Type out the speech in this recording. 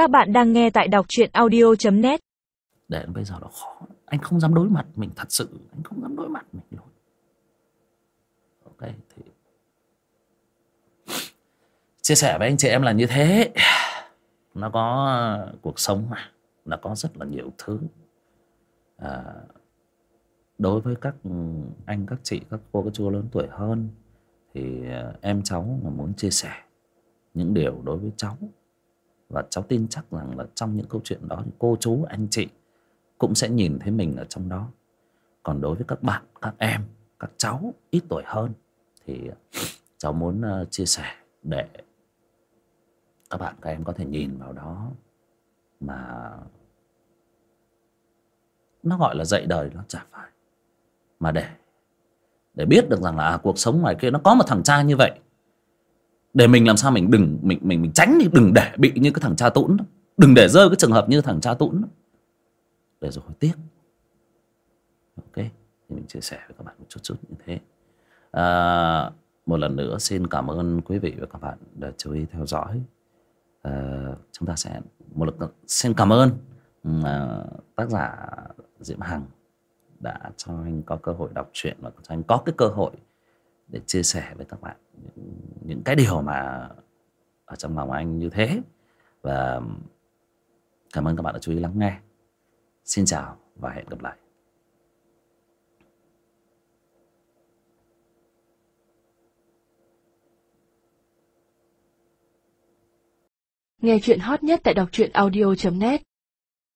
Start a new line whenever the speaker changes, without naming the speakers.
Các bạn đang nghe tại đọc truyện audio.net
để bây giờ nó khó. Anh không dám đối mặt mình thật sự. Anh không dám đối mặt mình luôn. Ok thì chia sẻ với anh chị em là như thế. Nó có cuộc sống mà. Nó có rất là nhiều thứ. À, đối với các anh các chị các cô các chú lớn tuổi hơn thì à, em cháu là muốn chia sẻ những điều đối với cháu và cháu tin chắc rằng là trong những câu chuyện đó thì cô chú anh chị cũng sẽ nhìn thấy mình ở trong đó. Còn đối với các bạn các em các cháu ít tuổi hơn thì cháu muốn ờ, chia sẻ để các bạn các em có thể nhìn vào đó mà nó gọi là dạy đời nó chả phải. Mà để để biết được rằng là à, cuộc sống ngoài kia nó có một thằng cha như vậy để mình làm sao mình đừng mình mình mình tránh đi đừng để bị như cái thằng cha tũn đó. đừng để rơi cái trường hợp như thằng cha tũn đó. để rồi tiếc ok thì mình chia sẻ với các bạn một chút chút như thế à, một lần nữa xin cảm ơn quý vị và các bạn đã chú ý theo dõi à, chúng ta sẽ một lần xin cảm ơn à, tác giả diễm hằng đã cho anh có cơ hội đọc truyện và cho anh có cái cơ hội để chia sẻ với các bạn những, những cái điều mà ở trong lòng anh như thế. Và cảm ơn các bạn đã chú ý lắng nghe. Xin chào và hẹn gặp lại.
Nghe chuyện hot nhất tại đọc truyện audio.net